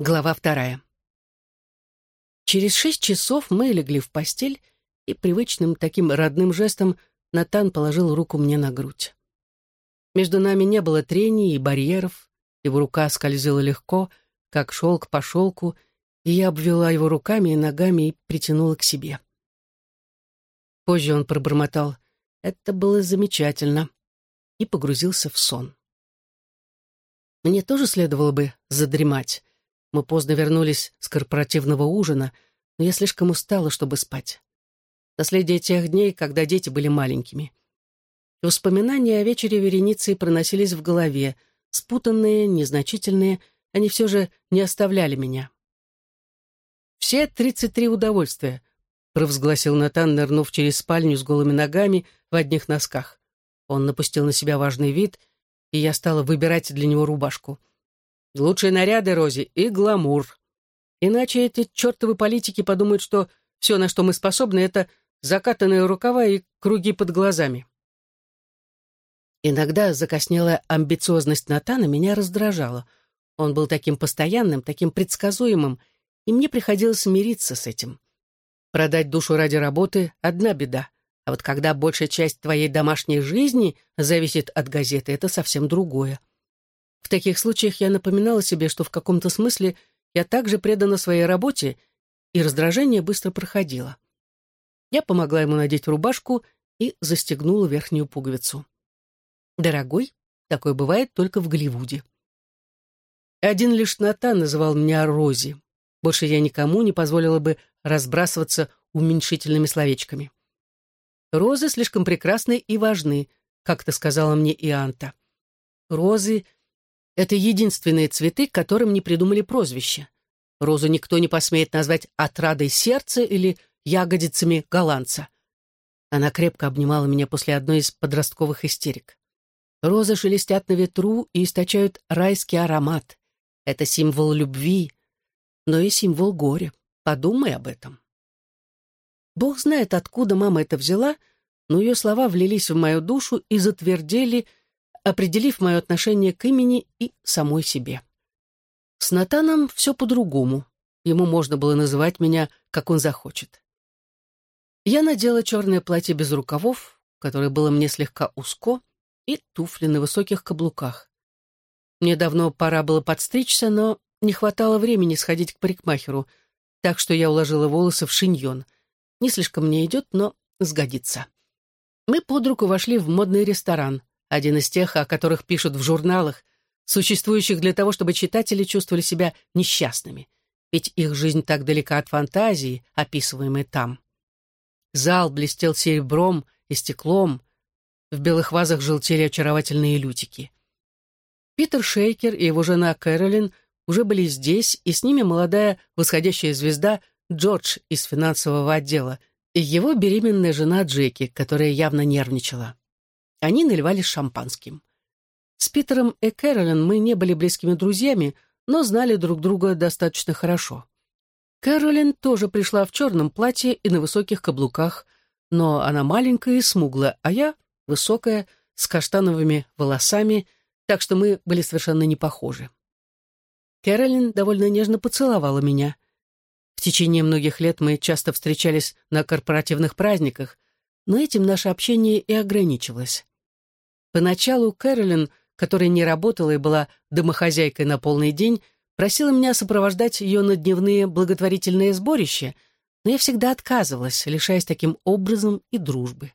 Глава вторая. Через шесть часов мы легли в постель, и привычным таким родным жестом Натан положил руку мне на грудь. Между нами не было трений и барьеров, его рука скользила легко, как шелк по шелку, и я обвела его руками и ногами и притянула к себе. Позже он пробормотал «Это было замечательно» и погрузился в сон. Мне тоже следовало бы задремать, мы поздно вернулись с корпоративного ужина, но я слишком устала, чтобы спать. Наследие тех дней, когда дети были маленькими. И воспоминания о вечере вереницы проносились в голове, спутанные, незначительные, они все же не оставляли меня. «Все тридцать три удовольствия», — провозгласил Натан, нырнув через спальню с голыми ногами в одних носках. Он напустил на себя важный вид, и я стала выбирать для него рубашку. Лучшие наряды, Рози, и гламур. Иначе эти чертовы политики подумают, что все, на что мы способны, это закатанные рукава и круги под глазами. Иногда закоснелая амбициозность Натана меня раздражала. Он был таким постоянным, таким предсказуемым, и мне приходилось смириться с этим. Продать душу ради работы — одна беда, а вот когда большая часть твоей домашней жизни зависит от газеты, это совсем другое. В таких случаях я напоминала себе, что в каком-то смысле я также предана своей работе, и раздражение быстро проходило. Я помогла ему надеть рубашку и застегнула верхнюю пуговицу. «Дорогой, такое бывает только в Голливуде». Один лишь Натан называл меня Рози. Больше я никому не позволила бы разбрасываться уменьшительными словечками. «Розы слишком прекрасны и важны», — как-то сказала мне Ианта. «Розы это единственные цветы, которым не придумали прозвище. Розу никто не посмеет назвать отрадой сердца или ягодицами голландца. Она крепко обнимала меня после одной из подростковых истерик. Розы шелестят на ветру и источают райский аромат. Это символ любви, но и символ горя. Подумай об этом. Бог знает, откуда мама это взяла, но ее слова влились в мою душу и затвердели, определив мое отношение к имени и самой себе. С Натаном все по-другому. Ему можно было называть меня, как он захочет. Я надела черное платье без рукавов, которое было мне слегка узко, и туфли на высоких каблуках. Мне давно пора было подстричься, но не хватало времени сходить к парикмахеру, так что я уложила волосы в шиньон. Не слишком мне идет, но сгодится. Мы под руку вошли в модный ресторан, один из тех, о которых пишут в журналах, существующих для того, чтобы читатели чувствовали себя несчастными. Ведь их жизнь так далека от фантазии, описываемой там. Зал блестел серебром и стеклом, в белых вазах желтели очаровательные лютики. Питер Шейкер и его жена Кэролин уже были здесь, и с ними молодая восходящая звезда Джордж из финансового отдела и его беременная жена Джеки, которая явно нервничала. Они наливались шампанским. С Питером и Кэролин мы не были близкими друзьями, но знали друг друга достаточно хорошо. Кэролин тоже пришла в черном платье и на высоких каблуках, но она маленькая и смуглая, а я высокая, с каштановыми волосами, так что мы были совершенно не похожи. Кэролин довольно нежно поцеловала меня. В течение многих лет мы часто встречались на корпоративных праздниках, но этим наше общение и ограничилось. Поначалу Кэролин, которая не работала и была домохозяйкой на полный день, просила меня сопровождать ее на дневные благотворительные сборища, но я всегда отказывалась, лишаясь таким образом и дружбы.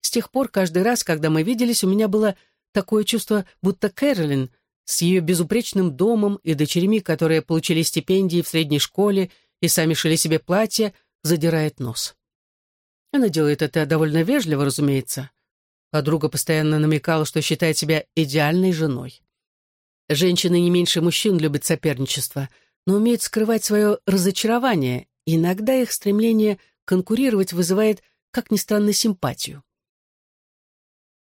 С тех пор каждый раз, когда мы виделись, у меня было такое чувство, будто Кэролин с ее безупречным домом и дочерьми, которые получили стипендии в средней школе и сами шили себе платья, задирает нос. Она делает это довольно вежливо, разумеется, Подруга постоянно намекала, что считает себя идеальной женой. Женщины не меньше мужчин любят соперничество, но умеют скрывать свое разочарование, и иногда их стремление конкурировать вызывает, как ни странно, симпатию.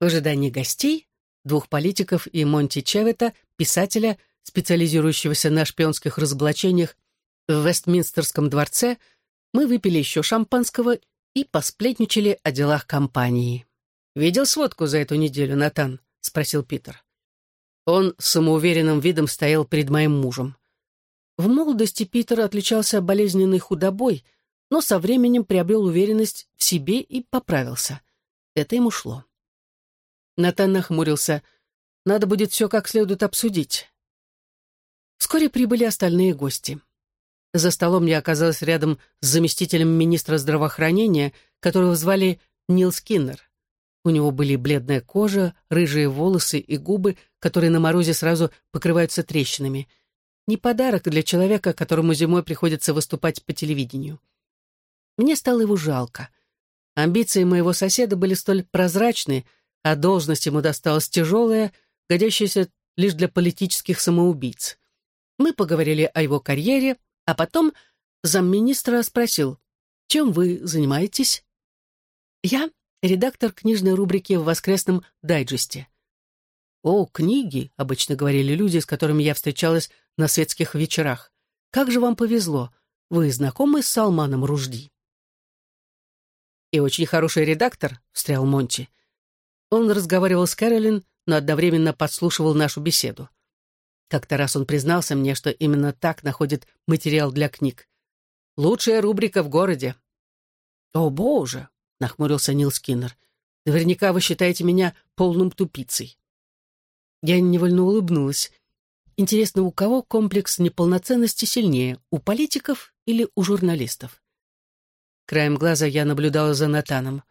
В ожидании гостей, двух политиков и Монти Чевета, писателя, специализирующегося на шпионских разоблачениях в Вестминстерском дворце, мы выпили еще шампанского и посплетничали о делах компании. «Видел сводку за эту неделю, Натан?» — спросил Питер. Он с самоуверенным видом стоял перед моим мужем. В молодости Питер отличался болезненной худобой, но со временем приобрел уверенность в себе и поправился. Это ему шло. Натан нахмурился. «Надо будет все как следует обсудить». Вскоре прибыли остальные гости. За столом я оказалась рядом с заместителем министра здравоохранения, которого звали Нил Скиннер. У него были бледная кожа, рыжие волосы и губы, которые на морозе сразу покрываются трещинами. Не подарок для человека, которому зимой приходится выступать по телевидению. Мне стало его жалко. Амбиции моего соседа были столь прозрачны, а должность ему досталась тяжелая, годящаяся лишь для политических самоубийц. Мы поговорили о его карьере, а потом замминистра спросил, чем вы занимаетесь? Я редактор книжной рубрики в воскресном дайджесте. «О, книги», — обычно говорили люди, с которыми я встречалась на светских вечерах. «Как же вам повезло. Вы знакомы с Салманом Ружди?» «И очень хороший редактор», — встрял Монти. Он разговаривал с Кэролин, но одновременно подслушивал нашу беседу. Как-то раз он признался мне, что именно так находит материал для книг. «Лучшая рубрика в городе». «О, боже!» — нахмурился Нил Скиннер. «Наверняка вы считаете меня полным тупицей». Я невольно улыбнулась. Интересно, у кого комплекс неполноценности сильнее, у политиков или у журналистов? Краем глаза я наблюдала за Натаном.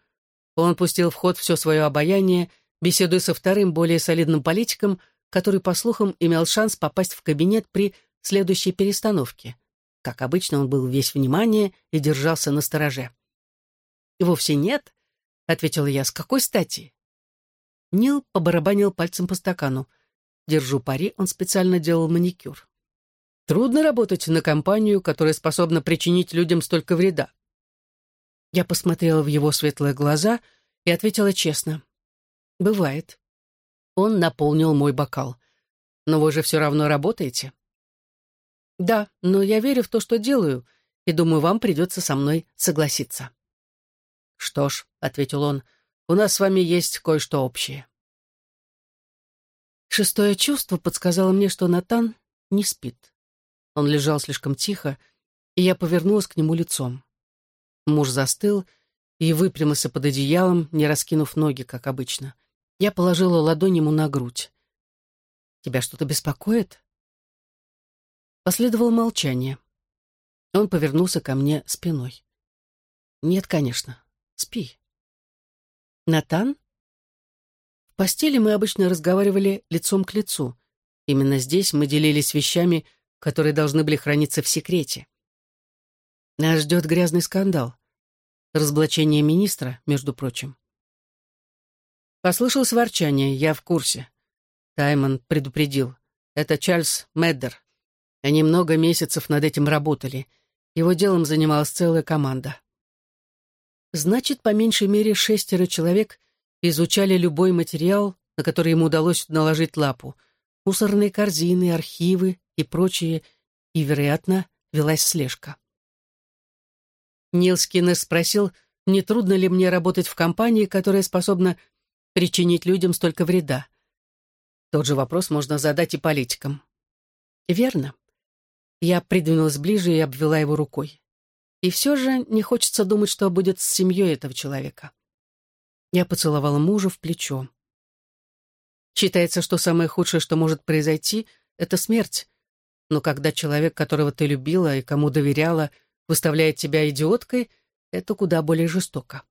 Он пустил в ход все свое обаяние, беседуя со вторым, более солидным политиком, который, по слухам, имел шанс попасть в кабинет при следующей перестановке. Как обычно, он был весь внимание и держался на стороже. «И вовсе нет», — ответила я, — «с какой стати?» Нил побарабанил пальцем по стакану. Держу пари, он специально делал маникюр. Трудно работать на компанию, которая способна причинить людям столько вреда. Я посмотрела в его светлые глаза и ответила честно. «Бывает». Он наполнил мой бокал. «Но вы же все равно работаете?» «Да, но я верю в то, что делаю, и думаю, вам придется со мной согласиться». «Что ж», — ответил он, — «у нас с вами есть кое-что общее». Шестое чувство подсказало мне, что Натан не спит. Он лежал слишком тихо, и я повернулась к нему лицом. Муж застыл и выпрямился под одеялом, не раскинув ноги, как обычно. Я положила ладонь ему на грудь. «Тебя что-то беспокоит?» Последовало молчание. Он повернулся ко мне спиной. «Нет, конечно. Спи». «Натан?» В постели мы обычно разговаривали лицом к лицу. Именно здесь мы делились вещами, которые должны были храниться в секрете. Нас ждет грязный скандал. Разоблачение министра, между прочим. Послышалось ворчание, я в курсе. Таймон предупредил. Это Чарльз Меддер. Они много месяцев над этим работали. Его делом занималась целая команда. Значит, по меньшей мере шестеро человек изучали любой материал, на который ему удалось наложить лапу. Мусорные корзины, архивы и прочее, и, вероятно, велась слежка. Нил Скиннер спросил, не трудно ли мне работать в компании, которая способна причинить людям столько вреда. Тот же вопрос можно задать и политикам. Верно. Я придвинулась ближе и обвела его рукой. И все же не хочется думать, что будет с семьей этого человека. Я поцеловала мужа в плечо. Считается, что самое худшее, что может произойти, это смерть. Но когда человек, которого ты любила и кому доверяла, выставляет тебя идиоткой, это куда более жестоко.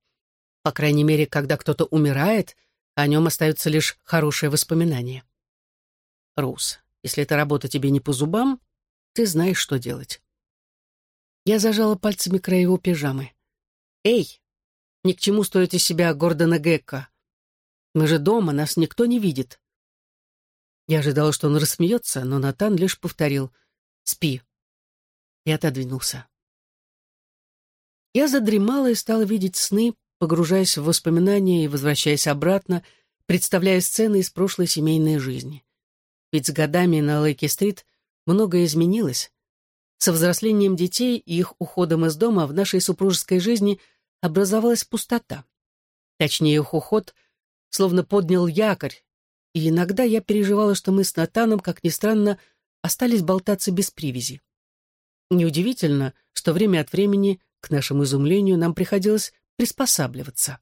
По крайней мере, когда кто-то умирает, о нем остаются лишь хорошие воспоминания. Рус, если эта работа тебе не по зубам, ты знаешь, что делать. Я зажала пальцами край его пижамы. «Эй, ни к чему стоит из себя Гордона Гекка. Мы же дома, нас никто не видит». Я ожидала, что он рассмеется, но Натан лишь повторил «Спи». И отодвинулся. Я задремала и стала видеть сны, погружаясь в воспоминания и возвращаясь обратно, представляя сцены из прошлой семейной жизни. Ведь с годами на Лейки-стрит многое изменилось. Со взрослением детей и их уходом из дома в нашей супружеской жизни образовалась пустота. Точнее, их уход словно поднял якорь, и иногда я переживала, что мы с Натаном, как ни странно, остались болтаться без привязи. Неудивительно, что время от времени, к нашему изумлению, нам приходилось приспосабливаться.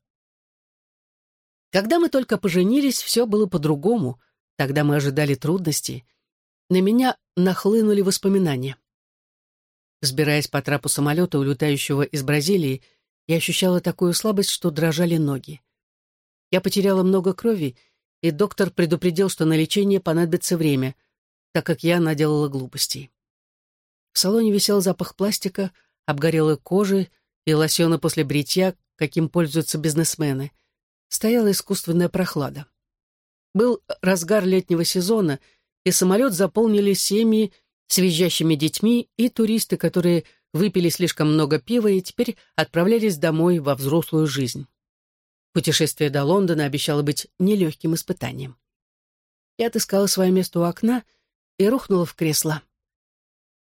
Когда мы только поженились, все было по-другому. Тогда мы ожидали трудностей. На меня нахлынули воспоминания. Взбираясь по трапу самолета, улетающего из Бразилии, я ощущала такую слабость, что дрожали ноги. Я потеряла много крови, и доктор предупредил, что на лечение понадобится время, так как я наделала глупостей. В салоне висел запах пластика, обгорелой кожи и лосьона после бритья, каким пользуются бизнесмены. Стояла искусственная прохлада. Был разгар летнего сезона, и самолет заполнили семьи с визжащими детьми и туристы, которые выпили слишком много пива и теперь отправлялись домой во взрослую жизнь. Путешествие до Лондона обещало быть нелегким испытанием. Я отыскала свое место у окна и рухнула в кресло.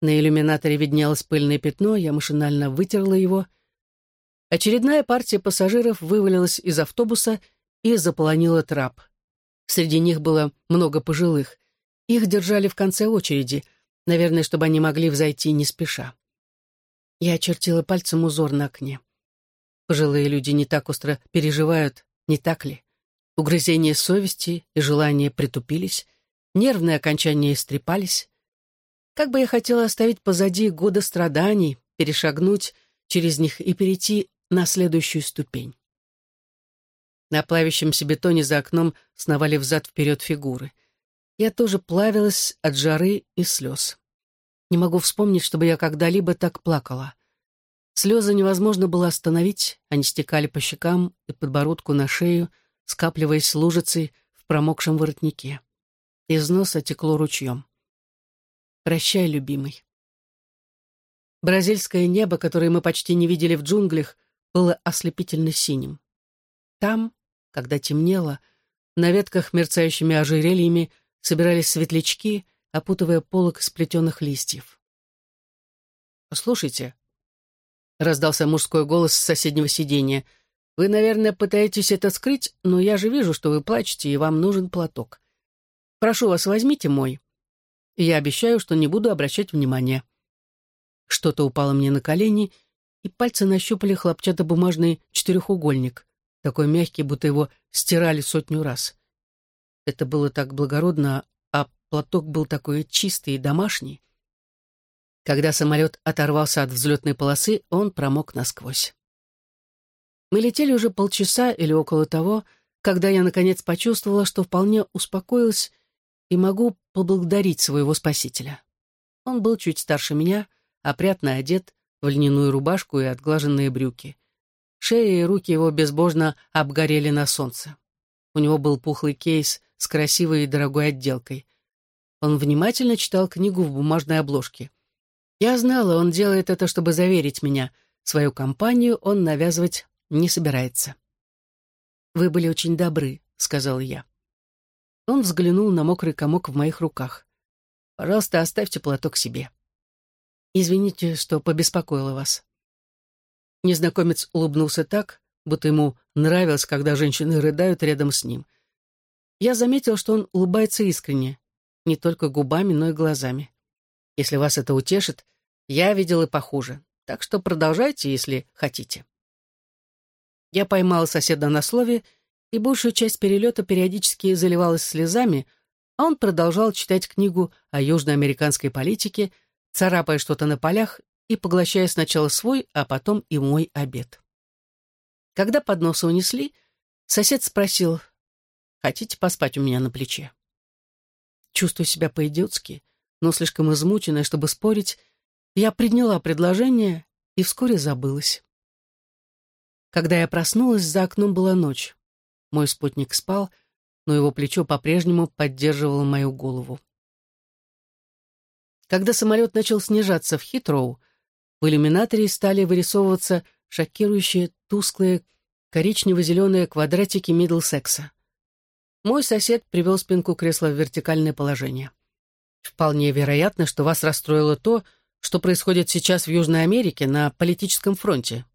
На иллюминаторе виднелось пыльное пятно, я машинально вытерла его. Очередная партия пассажиров вывалилась из автобуса и заполонила трап. Среди них было много пожилых. Их держали в конце очереди, наверное, чтобы они могли взойти не спеша. Я очертила пальцем узор на окне. Пожилые люди не так остро переживают, не так ли? Угрызения совести и желания притупились, нервные окончания истрепались. Как бы я хотела оставить позади годы страданий, перешагнуть через них и перейти на следующую ступень. На плавящемся бетоне за окном сновали взад-вперед фигуры. Я тоже плавилась от жары и слез. Не могу вспомнить, чтобы я когда-либо так плакала. Слезы невозможно было остановить, они стекали по щекам и подбородку на шею, скапливаясь лужицей в промокшем воротнике. Из носа текло ручьем. «Прощай, любимый». Бразильское небо, которое мы почти не видели в джунглях, было ослепительно синим. Там, когда темнело, на ветках мерцающими ожерельями собирались светлячки, опутывая полок сплетенных листьев. «Послушайте», — раздался мужской голос с соседнего сиденья, «вы, наверное, пытаетесь это скрыть, но я же вижу, что вы плачете, и вам нужен платок. Прошу вас, возьмите мой. я обещаю, что не буду обращать внимания». Что-то упало мне на колени, и пальцы нащупали хлопчатобумажный четырехугольник, такой мягкий, будто его стирали сотню раз. Это было так благородно, Платок был такой чистый и домашний. Когда самолет оторвался от взлетной полосы, он промок насквозь. Мы летели уже полчаса или около того, когда я, наконец, почувствовала, что вполне успокоилась и могу поблагодарить своего спасителя. Он был чуть старше меня, опрятно одет, в льняную рубашку и отглаженные брюки. Шея и руки его безбожно обгорели на солнце. У него был пухлый кейс с красивой и дорогой отделкой. Он внимательно читал книгу в бумажной обложке. Я знала, он делает это, чтобы заверить меня. Свою компанию он навязывать не собирается. «Вы были очень добры», — сказал я. Он взглянул на мокрый комок в моих руках. «Пожалуйста, оставьте платок себе». «Извините, что побеспокоила вас». Незнакомец улыбнулся так, будто ему нравилось, когда женщины рыдают рядом с ним. Я заметил, что он улыбается искренне, не только губами, но и глазами. Если вас это утешит, я видел и похуже, так что продолжайте, если хотите. Я поймала соседа на слове, и большую часть перелета периодически заливалась слезами, а он продолжал читать книгу о южноамериканской политике, царапая что-то на полях и поглощая сначала свой, а потом и мой обед. Когда подносы унесли, сосед спросил, «Хотите поспать у меня на плече?» Чувствуя себя по-идиотски, но слишком измученная, чтобы спорить, я приняла предложение и вскоре забылась. Когда я проснулась, за окном была ночь. Мой спутник спал, но его плечо по-прежнему поддерживало мою голову. Когда самолет начал снижаться в Хитроу, в иллюминаторе стали вырисовываться шокирующие тусклые коричнево-зеленые квадратики Миддлсекса. Мой сосед привел спинку кресла в вертикальное положение. Вполне вероятно, что вас расстроило то, что происходит сейчас в Южной Америке на политическом фронте.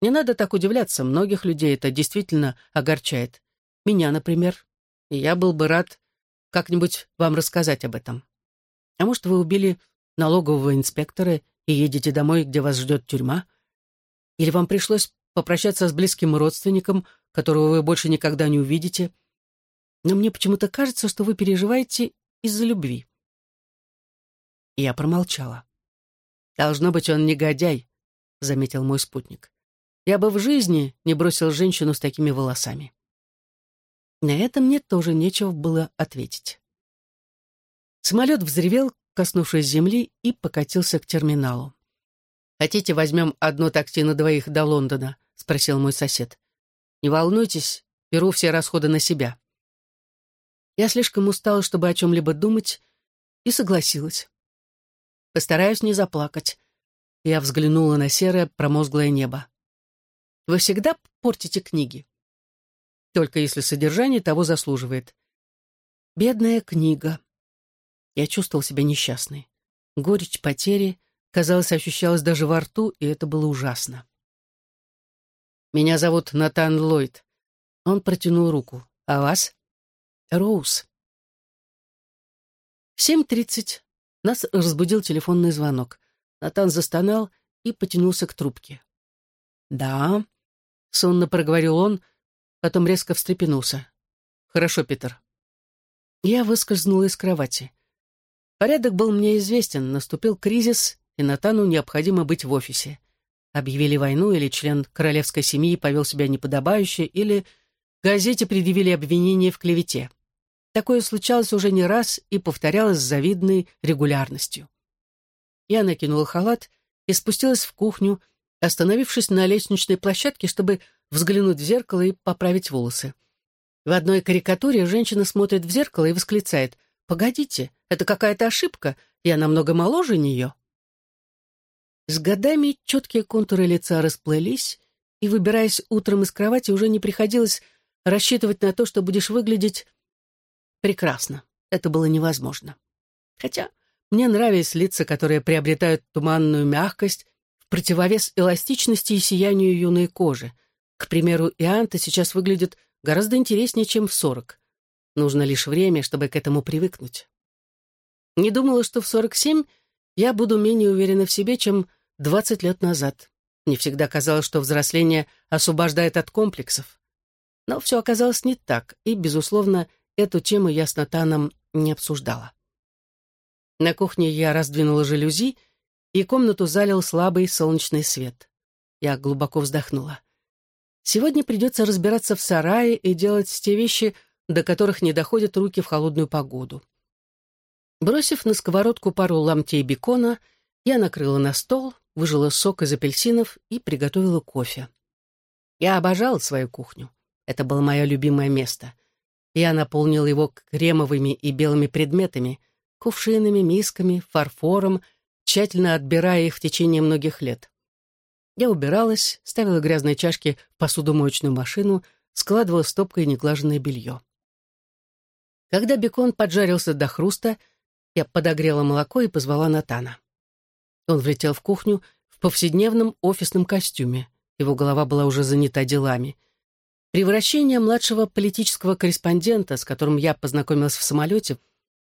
Не надо так удивляться, многих людей это действительно огорчает. Меня, например. И я был бы рад как-нибудь вам рассказать об этом. А может, вы убили налогового инспектора и едете домой, где вас ждет тюрьма? Или вам пришлось попрощаться с близким родственником, которого вы больше никогда не увидите? Но мне почему-то кажется, что вы переживаете из-за любви. Я промолчала. «Должно быть, он негодяй», — заметил мой спутник. «Я бы в жизни не бросил женщину с такими волосами». На это мне тоже нечего было ответить. Самолет взревел, коснувшись земли, и покатился к терминалу. «Хотите, возьмем одно такси на двоих до Лондона?» — спросил мой сосед. «Не волнуйтесь, беру все расходы на себя». Я слишком устала, чтобы о чем-либо думать, и согласилась. Постараюсь не заплакать. Я взглянула на серое промозглое небо. Вы всегда портите книги? Только если содержание того заслуживает. Бедная книга. Я чувствовал себя несчастной. Горечь потери, казалось, ощущалась даже во рту, и это было ужасно. «Меня зовут Натан Ллойд». Он протянул руку. «А вас?» «Роуз». В семь тридцать нас разбудил телефонный звонок. Натан застонал и потянулся к трубке. «Да», — сонно проговорил он, потом резко встрепенулся. «Хорошо, Питер». Я выскользнула из кровати. Порядок был мне известен, наступил кризис, и Натану необходимо быть в офисе. Объявили войну, или член королевской семьи повел себя неподобающе, или газете предъявили обвинение в клевете. Такое случалось уже не раз и повторялось с завидной регулярностью. Я накинула халат и спустилась в кухню, остановившись на лестничной площадке, чтобы взглянуть в зеркало и поправить волосы. В одной карикатуре женщина смотрит в зеркало и восклицает «Погодите, это какая-то ошибка, я намного моложе нее». С годами четкие контуры лица расплылись, и, выбираясь утром из кровати, уже не приходилось рассчитывать на то, что будешь выглядеть Прекрасно. Это было невозможно. Хотя мне нравились лица, которые приобретают туманную мягкость в противовес эластичности и сиянию юной кожи. К примеру, Ианта сейчас выглядит гораздо интереснее, чем в сорок. Нужно лишь время, чтобы к этому привыкнуть. Не думала, что в сорок семь я буду менее уверена в себе, чем двадцать лет назад. Мне всегда казалось, что взросление освобождает от комплексов. Но все оказалось не так, и, безусловно, Эту тему я с Натаном не обсуждала. На кухне я раздвинула жалюзи, и комнату залил слабый солнечный свет. Я глубоко вздохнула. Сегодня придется разбираться в сарае и делать те вещи, до которых не доходят руки в холодную погоду. Бросив на сковородку пару ломтей бекона, я накрыла на стол, выжила сок из апельсинов и приготовила кофе. Я обожала свою кухню. Это было мое любимое место. Я наполнил его кремовыми и белыми предметами, кувшинами, мисками, фарфором, тщательно отбирая их в течение многих лет. Я убиралась, ставила грязные чашки в посудомоечную машину, складывала стопкой неглаженное белье. Когда бекон поджарился до хруста, я подогрела молоко и позвала Натана. Он влетел в кухню в повседневном офисном костюме. Его голова была уже занята делами — Превращение младшего политического корреспондента, с которым я познакомилась в самолете,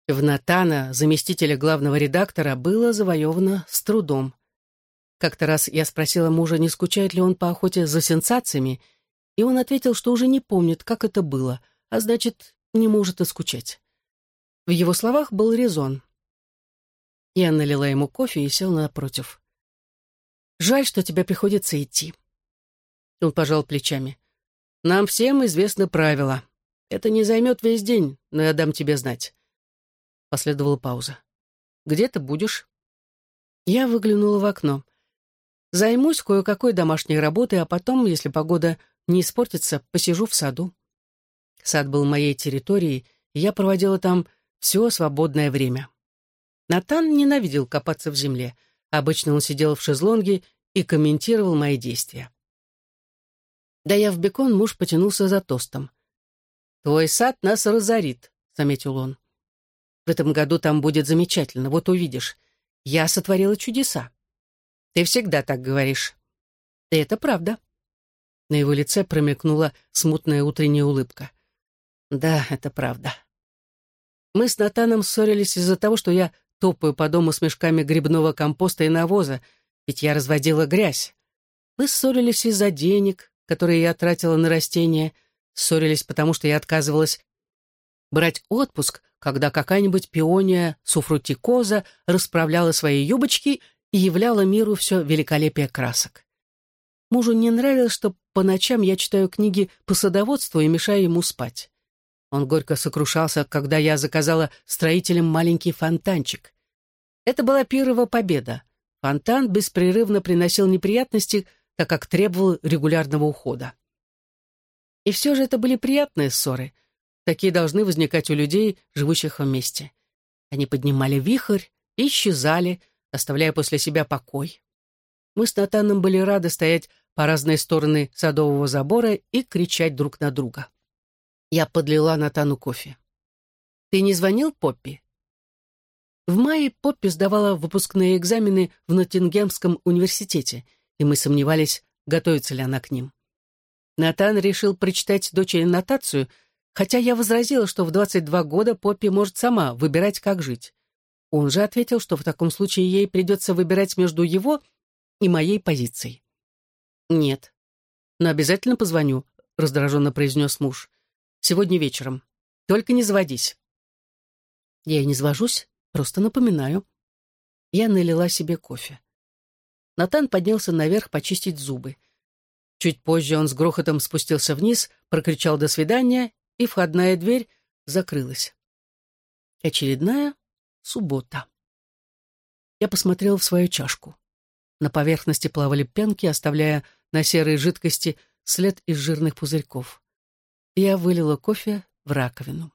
в Натана, заместителя главного редактора, было завоевано с трудом. Как-то раз я спросила мужа, не скучает ли он по охоте за сенсациями, и он ответил, что уже не помнит, как это было, а значит, не может и скучать. В его словах был резон. Я налила ему кофе и сел напротив. «Жаль, что тебе приходится идти». Он пожал плечами. Нам всем известны правила. Это не займет весь день, но я дам тебе знать. Последовала пауза. Где ты будешь? Я выглянула в окно. Займусь кое-какой домашней работой, а потом, если погода не испортится, посижу в саду. Сад был моей территорией, и я проводила там все свободное время. Натан ненавидел копаться в земле. Обычно он сидел в шезлонге и комментировал мои действия. Доев бекон, муж потянулся за тостом. «Твой сад нас разорит», — заметил он. «В этом году там будет замечательно, вот увидишь. Я сотворила чудеса. Ты всегда так говоришь». «И это правда». На его лице промелькнула смутная утренняя улыбка. «Да, это правда». Мы с Натаном ссорились из-за того, что я топаю по дому с мешками грибного компоста и навоза, ведь я разводила грязь. Мы ссорились из-за денег, которые я тратила на растения, ссорились, потому что я отказывалась брать отпуск, когда какая-нибудь пиония суфрутикоза расправляла свои юбочки и являла миру все великолепие красок. Мужу не нравилось, что по ночам я читаю книги по садоводству и мешаю ему спать. Он горько сокрушался, когда я заказала строителям маленький фонтанчик. Это была первая победа. Фонтан беспрерывно приносил неприятности, так как требовал регулярного ухода. И все же это были приятные ссоры. Такие должны возникать у людей, живущих вместе. Они поднимали вихрь и исчезали, оставляя после себя покой. Мы с Натаном были рады стоять по разные стороны садового забора и кричать друг на друга. Я подлила Натану кофе. «Ты не звонил Поппи?» В мае Поппи сдавала выпускные экзамены в Ноттингемском университете, и мы сомневались, готовится ли она к ним. Натан решил прочитать дочери нотацию, хотя я возразила, что в 22 года Поппи может сама выбирать, как жить. Он же ответил, что в таком случае ей придется выбирать между его и моей позицией. «Нет, но обязательно позвоню», — раздраженно произнес муж. Сегодня вечером. Только не заводись». Я и не завожусь, просто напоминаю. Я налила себе кофе. Натан поднялся наверх почистить зубы. Чуть позже он с грохотом спустился вниз, прокричал «до свидания», и входная дверь закрылась. Очередная суббота. Я посмотрел в свою чашку. На поверхности плавали пенки, оставляя на серой жидкости след из жирных пузырьков. Я вылила кофе в раковину.